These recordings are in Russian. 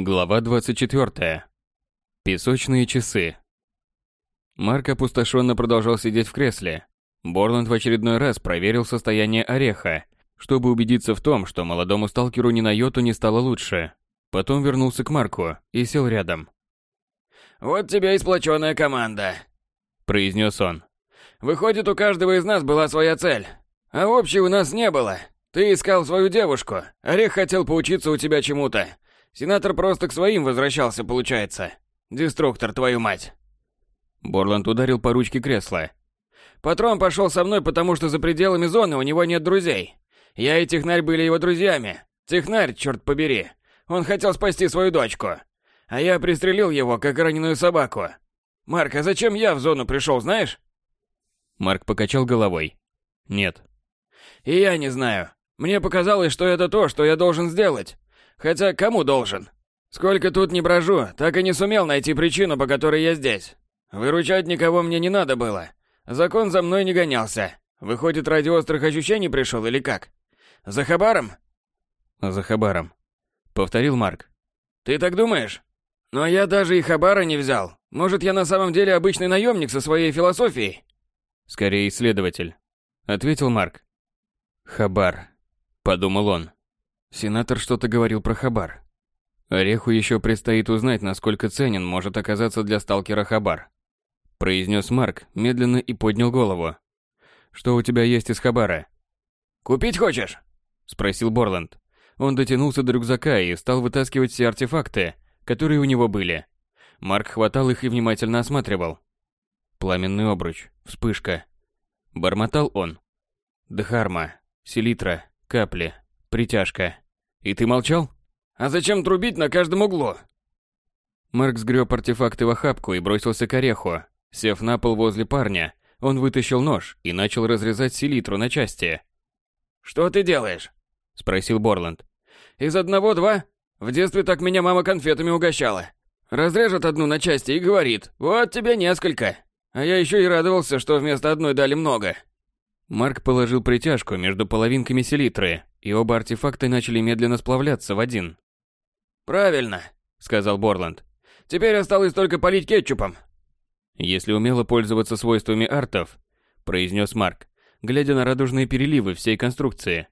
Глава 24. Песочные часы. Марк опустошенно продолжал сидеть в кресле. Борланд в очередной раз проверил состояние ореха, чтобы убедиться в том, что молодому сталкеру ни на йоту не стало лучше. Потом вернулся к Марку и сел рядом. «Вот тебе и сплоченная команда», — произнес он. «Выходит, у каждого из нас была своя цель, а общей у нас не было. Ты искал свою девушку, Орех хотел поучиться у тебя чему-то, Сенатор просто к своим возвращался, получается. Деструктор, твою мать. Борланд ударил по ручке кресла. Патрон пошел со мной, потому что за пределами зоны у него нет друзей. Я и Технарь были его друзьями. Технарь, черт побери. Он хотел спасти свою дочку. А я пристрелил его, как раненую собаку. Марк, а зачем я в зону пришел, знаешь? Марк покачал головой. Нет. И я не знаю. Мне показалось, что это то, что я должен сделать. Хотя кому должен? Сколько тут не брожу, так и не сумел найти причину, по которой я здесь. Выручать никого мне не надо было. Закон за мной не гонялся. Выходит, ради острых ощущений пришел или как? За хабаром? За хабаром. Повторил Марк. Ты так думаешь? Но я даже и хабара не взял. Может, я на самом деле обычный наемник со своей философией? Скорее исследователь. Ответил Марк. Хабар. Подумал он. Сенатор что-то говорил про Хабар. Ореху еще предстоит узнать, насколько ценен может оказаться для сталкера Хабар. Произнес Марк медленно и поднял голову. Что у тебя есть из Хабара? Купить хочешь? Спросил Борланд. Он дотянулся до рюкзака и стал вытаскивать все артефакты, которые у него были. Марк хватал их и внимательно осматривал. Пламенный обруч, вспышка. Бормотал он. Дхарма, селитра, капли, Притяжка. И ты молчал? А зачем трубить на каждом углу? Марк сгреб артефакты в охапку и бросился к ореху. Сев на пол возле парня, он вытащил нож и начал разрезать селитру на части. «Что ты делаешь?» – спросил Борланд. «Из одного два? В детстве так меня мама конфетами угощала. Разрежет одну на части и говорит, вот тебе несколько. А я еще и радовался, что вместо одной дали много». Марк положил притяжку между половинками селитры и оба артефакта начали медленно сплавляться в один. «Правильно», — сказал Борланд. «Теперь осталось только полить кетчупом». «Если умело пользоваться свойствами артов», — произнес Марк, глядя на радужные переливы всей конструкции,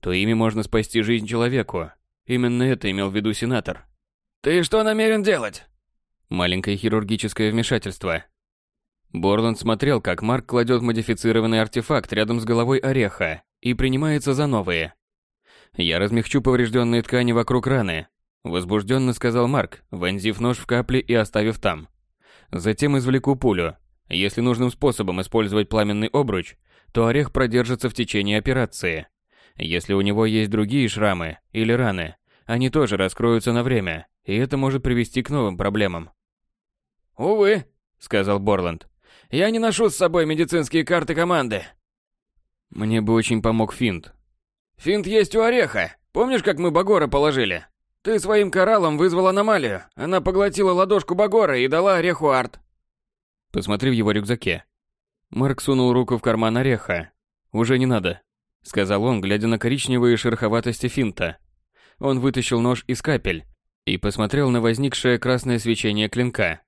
то ими можно спасти жизнь человеку. Именно это имел в виду сенатор. «Ты что намерен делать?» Маленькое хирургическое вмешательство. Борланд смотрел, как Марк кладет модифицированный артефакт рядом с головой ореха и принимается за новые. Я размягчу поврежденные ткани вокруг раны, возбужденно сказал Марк, вонзив нож в капли и оставив там. Затем извлеку пулю. Если нужным способом использовать пламенный обруч, то орех продержится в течение операции. Если у него есть другие шрамы или раны, они тоже раскроются на время, и это может привести к новым проблемам. «Увы», — сказал Борланд. «Я не ношу с собой медицинские карты команды». «Мне бы очень помог финт», Финт есть у Ореха. Помнишь, как мы Багора положили? Ты своим кораллом вызвал аномалию. Она поглотила ладошку Багора и дала Ореху арт. Посмотри в его рюкзаке. Марк сунул руку в карман Ореха. Уже не надо, сказал он, глядя на коричневые шероховатости финта. Он вытащил нож из капель и посмотрел на возникшее красное свечение клинка.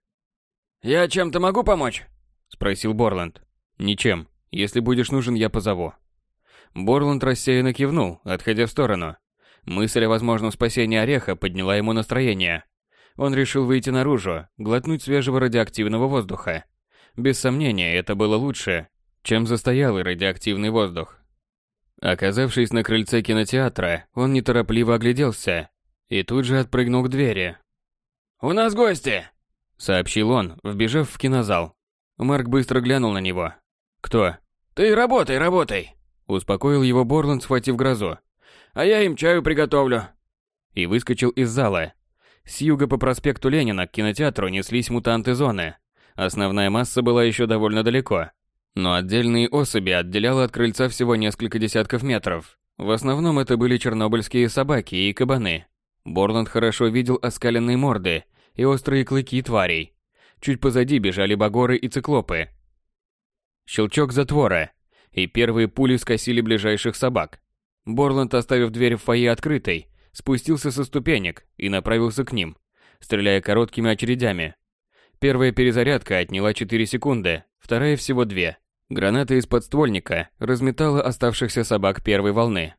«Я чем-то могу помочь?» – спросил Борланд. «Ничем. Если будешь нужен, я позову». Борланд рассеянно кивнул, отходя в сторону. Мысль о возможном спасении ореха подняла ему настроение. Он решил выйти наружу, глотнуть свежего радиоактивного воздуха. Без сомнения, это было лучше, чем застоялый радиоактивный воздух. Оказавшись на крыльце кинотеатра, он неторопливо огляделся и тут же отпрыгнул к двери. «У нас гости!» – сообщил он, вбежав в кинозал. Марк быстро глянул на него. «Кто?» «Ты работай, работай!» Успокоил его Борланд, схватив грозу. «А я им чаю приготовлю». И выскочил из зала. С юга по проспекту Ленина к кинотеатру неслись мутанты зоны. Основная масса была еще довольно далеко. Но отдельные особи отделяло от крыльца всего несколько десятков метров. В основном это были чернобыльские собаки и кабаны. Борланд хорошо видел оскаленные морды и острые клыки тварей. Чуть позади бежали багоры и циклопы. Щелчок затвора, и первые пули скосили ближайших собак. Борланд, оставив дверь в фойе открытой, спустился со ступенек и направился к ним, стреляя короткими очередями. Первая перезарядка отняла 4 секунды, вторая всего 2. Граната из подствольника разметала оставшихся собак первой волны.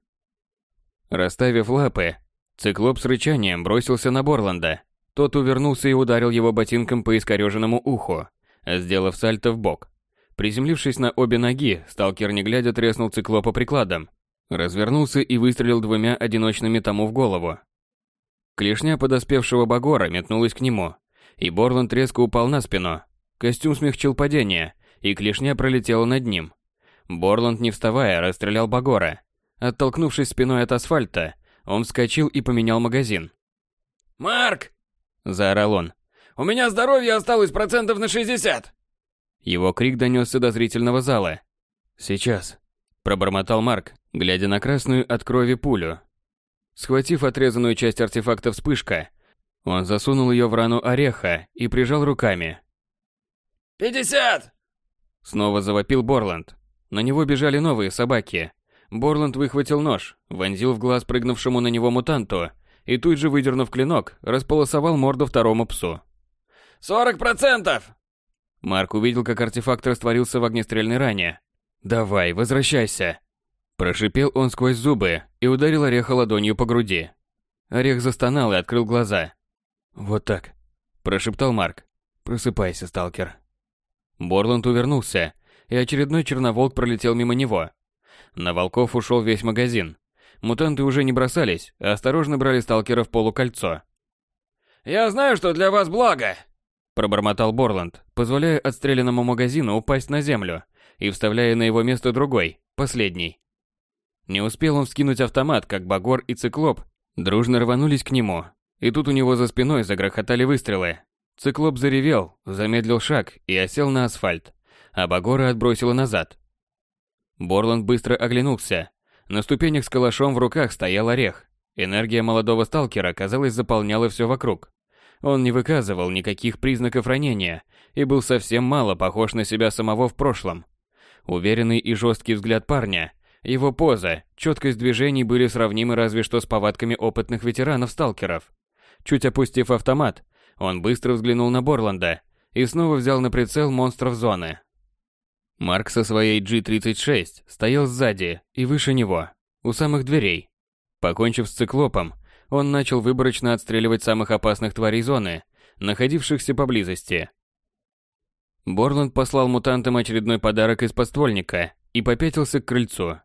Расставив лапы, циклоп с рычанием бросился на Борланда. Тот увернулся и ударил его ботинком по искореженному уху, сделав сальто в бок. Приземлившись на обе ноги, сталкер не глядя треснул циклопа прикладом. Развернулся и выстрелил двумя одиночными тому в голову. Клешня подоспевшего Багора метнулась к нему, и Борланд резко упал на спину. Костюм смягчил падение, и клешня пролетела над ним. Борланд, не вставая, расстрелял Багора. Оттолкнувшись спиной от асфальта, он вскочил и поменял магазин. «Марк!» – заорал он. «У меня здоровье осталось процентов на 60!» Его крик донесся до зрительного зала. «Сейчас», – пробормотал Марк, глядя на красную от крови пулю. Схватив отрезанную часть артефакта вспышка, он засунул ее в рану ореха и прижал руками. «Пятьдесят!» Снова завопил Борланд. На него бежали новые собаки. Борланд выхватил нож, вонзил в глаз прыгнувшему на него мутанту и тут же, выдернув клинок, располосовал морду второму псу. «Сорок процентов!» Марк увидел, как артефакт растворился в огнестрельной ране. «Давай, возвращайся!» Прошипел он сквозь зубы и ударил ореха ладонью по груди. Орех застонал и открыл глаза. «Вот так», – прошептал Марк. «Просыпайся, сталкер». Борланд увернулся, и очередной черноволк пролетел мимо него. На волков ушел весь магазин. Мутанты уже не бросались, а осторожно брали сталкера в полукольцо. «Я знаю, что для вас благо!» Пробормотал Борланд, позволяя отстрелянному магазину упасть на землю и вставляя на его место другой, последний. Не успел он вскинуть автомат, как Багор и Циклоп дружно рванулись к нему. И тут у него за спиной загрохотали выстрелы. Циклоп заревел, замедлил шаг и осел на асфальт, а Багора отбросило назад. Борланд быстро оглянулся. На ступенях с калашом в руках стоял орех. Энергия молодого сталкера, казалось, заполняла все вокруг. Он не выказывал никаких признаков ранения и был совсем мало похож на себя самого в прошлом. Уверенный и жесткий взгляд парня, его поза, четкость движений были сравнимы разве что с повадками опытных ветеранов-сталкеров. Чуть опустив автомат, он быстро взглянул на Борланда и снова взял на прицел монстров зоны. Марк со своей G-36 стоял сзади и выше него, у самых дверей. Покончив с циклопом, он начал выборочно отстреливать самых опасных тварей зоны, находившихся поблизости. Борланд послал мутантам очередной подарок из подствольника и попятился к крыльцу.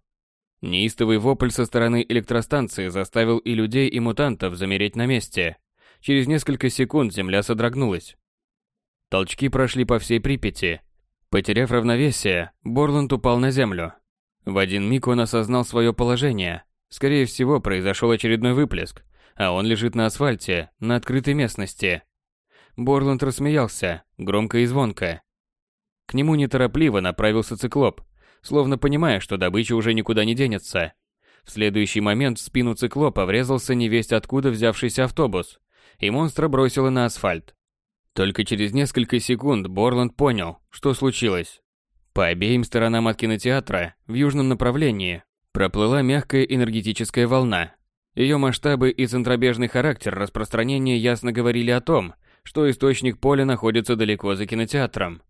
Неистовый вопль со стороны электростанции заставил и людей, и мутантов замереть на месте. Через несколько секунд земля содрогнулась. Толчки прошли по всей Припяти. Потеряв равновесие, Борланд упал на землю. В один миг он осознал свое положение. Скорее всего, произошел очередной выплеск, а он лежит на асфальте, на открытой местности. Борланд рассмеялся, громко и звонко. К нему неторопливо направился циклоп, словно понимая, что добыча уже никуда не денется. В следующий момент в спину циклопа врезался невесть откуда взявшийся автобус и монстра бросило на асфальт. Только через несколько секунд Борланд понял, что случилось. По обеим сторонам от кинотеатра, в южном направлении, проплыла мягкая энергетическая волна. Ее масштабы и центробежный характер распространения ясно говорили о том, что источник поля находится далеко за кинотеатром.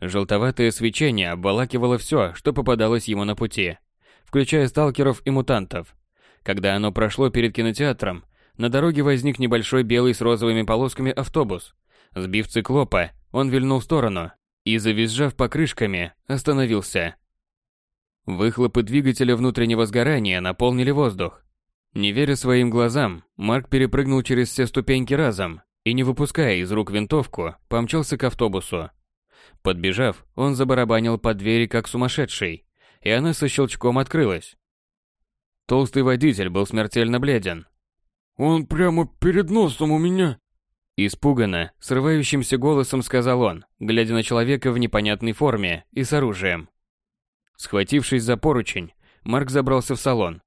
Желтоватое свечение обволакивало все, что попадалось ему на пути, включая сталкеров и мутантов. Когда оно прошло перед кинотеатром, на дороге возник небольшой белый с розовыми полосками автобус. Сбив циклопа, он вильнул в сторону и, завизжав покрышками, остановился. Выхлопы двигателя внутреннего сгорания наполнили воздух. Не веря своим глазам, Марк перепрыгнул через все ступеньки разом и, не выпуская из рук винтовку, помчался к автобусу. Подбежав, он забарабанил под двери как сумасшедший, и она со щелчком открылась. Толстый водитель был смертельно бледен, он прямо перед носом у меня. Испуганно, срывающимся голосом сказал он, глядя на человека в непонятной форме и с оружием. Схватившись за поручень, Марк забрался в салон.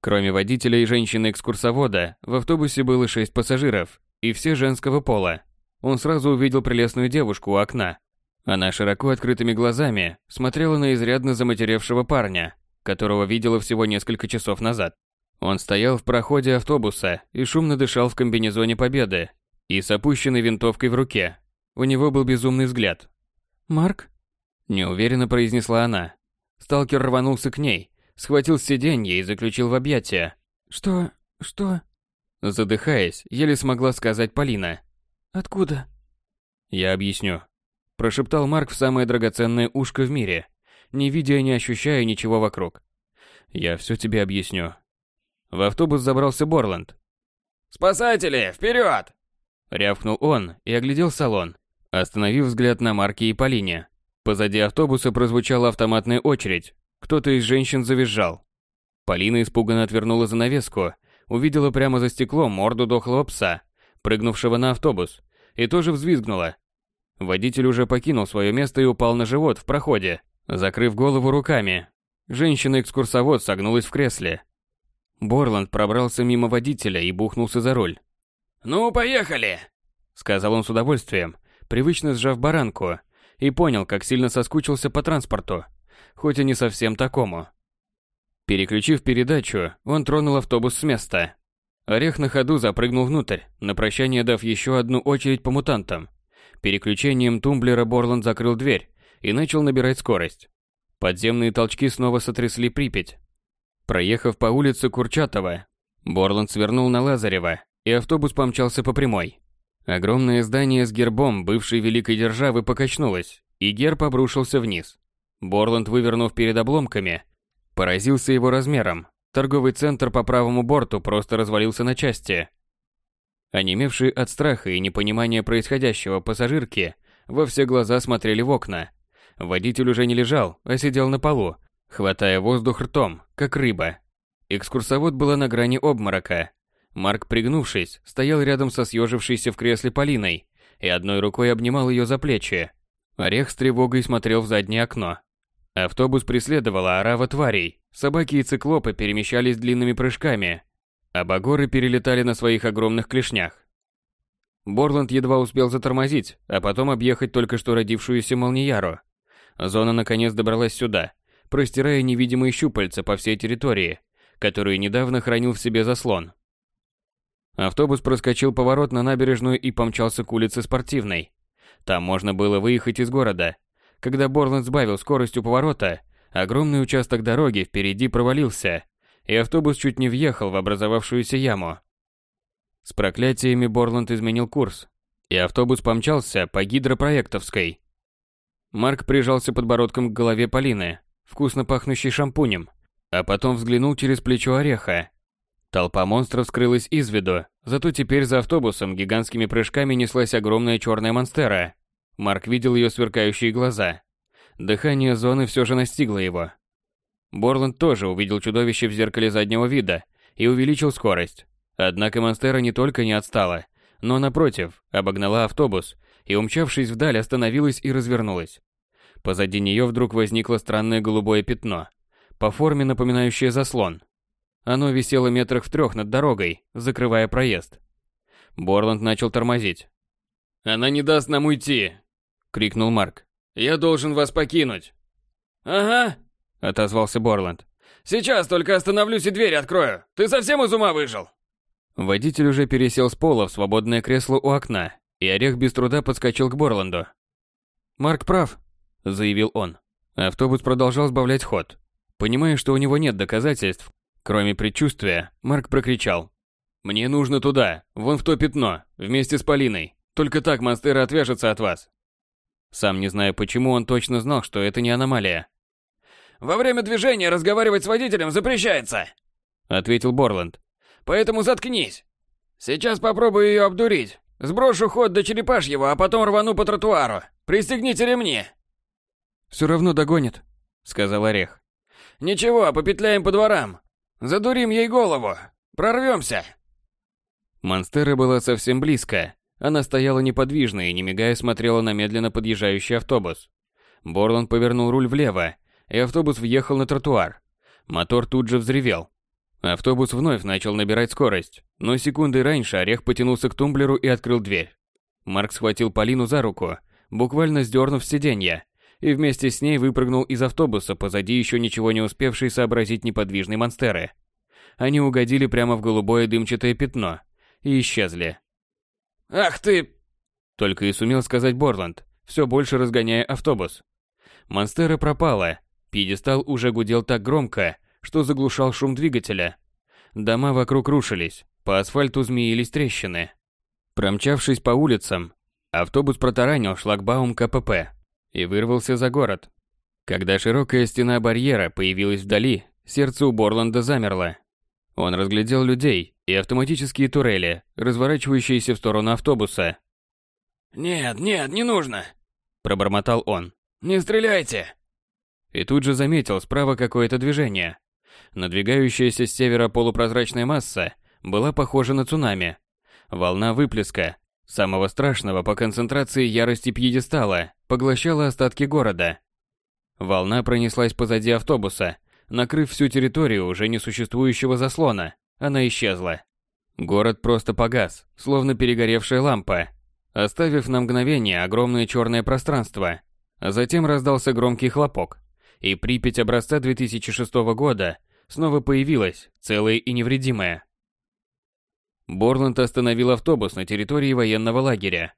Кроме водителя и женщины-экскурсовода, в автобусе было шесть пассажиров, и все женского пола. Он сразу увидел прелестную девушку у окна. Она широко открытыми глазами смотрела на изрядно заматеревшего парня, которого видела всего несколько часов назад. Он стоял в проходе автобуса и шумно дышал в комбинезоне Победы и с опущенной винтовкой в руке. У него был безумный взгляд. «Марк?» – неуверенно произнесла она. Сталкер рванулся к ней, схватил с сиденья и заключил в объятия. «Что? Что?» Задыхаясь, еле смогла сказать Полина. «Откуда?» «Я объясню», – прошептал Марк в самое драгоценное ушко в мире, не видя и не ощущая ничего вокруг. «Я все тебе объясню». В автобус забрался Борланд. «Спасатели, вперед!» – рявкнул он и оглядел салон, остановив взгляд на Марке и Полине. Позади автобуса прозвучала автоматная очередь. Кто-то из женщин завизжал. Полина испуганно отвернула занавеску, увидела прямо за стеклом морду дохлого пса, прыгнувшего на автобус, и тоже взвизгнула. Водитель уже покинул свое место и упал на живот в проходе, закрыв голову руками. Женщина-экскурсовод согнулась в кресле. Борланд пробрался мимо водителя и бухнулся за руль. «Ну, поехали!» Сказал он с удовольствием, привычно сжав баранку, и понял, как сильно соскучился по транспорту, хоть и не совсем такому. Переключив передачу, он тронул автобус с места. Орех на ходу запрыгнул внутрь, на прощание дав еще одну очередь по мутантам. Переключением тумблера Борланд закрыл дверь и начал набирать скорость. Подземные толчки снова сотрясли Припять. Проехав по улице Курчатова, Борланд свернул на Лазарева, и автобус помчался по прямой. Огромное здание с гербом бывшей великой державы покачнулось, и герб обрушился вниз. Борланд, вывернув перед обломками, поразился его размером. Торговый центр по правому борту просто развалился на части. Онемевшие от страха и непонимания происходящего пассажирки во все глаза смотрели в окна. Водитель уже не лежал, а сидел на полу, хватая воздух ртом, как рыба. Экскурсовод была на грани обморока, Марк, пригнувшись, стоял рядом со съежившейся в кресле Полиной и одной рукой обнимал ее за плечи. Орех с тревогой смотрел в заднее окно. Автобус преследовала орава тварей. Собаки и циклопы перемещались длинными прыжками, а багоры перелетали на своих огромных клешнях. Борланд едва успел затормозить, а потом объехать только что родившуюся Молнияру. Зона наконец добралась сюда, простирая невидимые щупальца по всей территории, которую недавно хранил в себе заслон. Автобус проскочил поворот на набережную и помчался к улице Спортивной. Там можно было выехать из города. Когда Борланд сбавил скорость у поворота, огромный участок дороги впереди провалился, и автобус чуть не въехал в образовавшуюся яму. С проклятиями Борланд изменил курс, и автобус помчался по гидропроектовской. Марк прижался подбородком к голове Полины, вкусно пахнущей шампунем, а потом взглянул через плечо Ореха Толпа монстров скрылась из виду, зато теперь за автобусом гигантскими прыжками неслась огромная черная монстера. Марк видел ее сверкающие глаза. Дыхание зоны все же настигло его. Борланд тоже увидел чудовище в зеркале заднего вида и увеличил скорость. Однако монстера не только не отстала, но напротив, обогнала автобус и, умчавшись вдаль, остановилась и развернулась. Позади нее вдруг возникло странное голубое пятно, по форме напоминающее заслон. Оно висело метрах в трех над дорогой, закрывая проезд. Борланд начал тормозить. «Она не даст нам уйти!» — крикнул Марк. «Я должен вас покинуть!» «Ага!» — отозвался Борланд. «Сейчас только остановлюсь и дверь открою! Ты совсем из ума выжил?» Водитель уже пересел с пола в свободное кресло у окна, и Орех без труда подскочил к Борланду. «Марк прав», — заявил он. Автобус продолжал сбавлять ход. Понимая, что у него нет доказательств, Кроме предчувствия, Марк прокричал. «Мне нужно туда, вон в то пятно, вместе с Полиной. Только так монстера отвяжется от вас». Сам не зная почему, он точно знал, что это не аномалия. «Во время движения разговаривать с водителем запрещается», — ответил Борланд. «Поэтому заткнись. Сейчас попробую ее обдурить. Сброшу ход до черепашьего, а потом рвану по тротуару. Пристегните ремни». «Все равно догонит», — сказал Орех. «Ничего, попетляем по дворам. Задурим ей голову. Прорвемся. Монстера была совсем близко. Она стояла неподвижно и, не мигая, смотрела на медленно подъезжающий автобус. Борланд повернул руль влево, и автобус въехал на тротуар. Мотор тут же взревел. Автобус вновь начал набирать скорость, но секунды раньше Орех потянулся к тумблеру и открыл дверь. Марк схватил Полину за руку, буквально сдернув с сиденья, и вместе с ней выпрыгнул из автобуса позади еще ничего не успевшей сообразить неподвижной монстеры. они угодили прямо в голубое дымчатое пятно и исчезли. «Ах ты!» Только и сумел сказать Борланд, все больше разгоняя автобус. Монстера пропала, пьедестал уже гудел так громко, что заглушал шум двигателя. Дома вокруг рушились, по асфальту змеились трещины. Промчавшись по улицам, автобус протаранил шлагбаум КПП и вырвался за город. Когда широкая стена барьера появилась вдали, сердце у Борланда замерло. Он разглядел людей и автоматические турели, разворачивающиеся в сторону автобуса. «Нет, нет, не нужно!» – пробормотал он. «Не стреляйте!» И тут же заметил справа какое-то движение. Надвигающаяся с севера полупрозрачная масса была похожа на цунами. Волна выплеска, самого страшного по концентрации ярости пьедестала, поглощала остатки города. Волна пронеслась позади автобуса, накрыв всю территорию уже несуществующего заслона. Она исчезла. Город просто погас, словно перегоревшая лампа, оставив на мгновение огромное черное пространство. А затем раздался громкий хлопок, и Припять образца 2006 года снова появилась, целая и невредимая. Борланд остановил автобус на территории военного лагеря.